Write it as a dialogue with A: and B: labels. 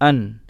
A: An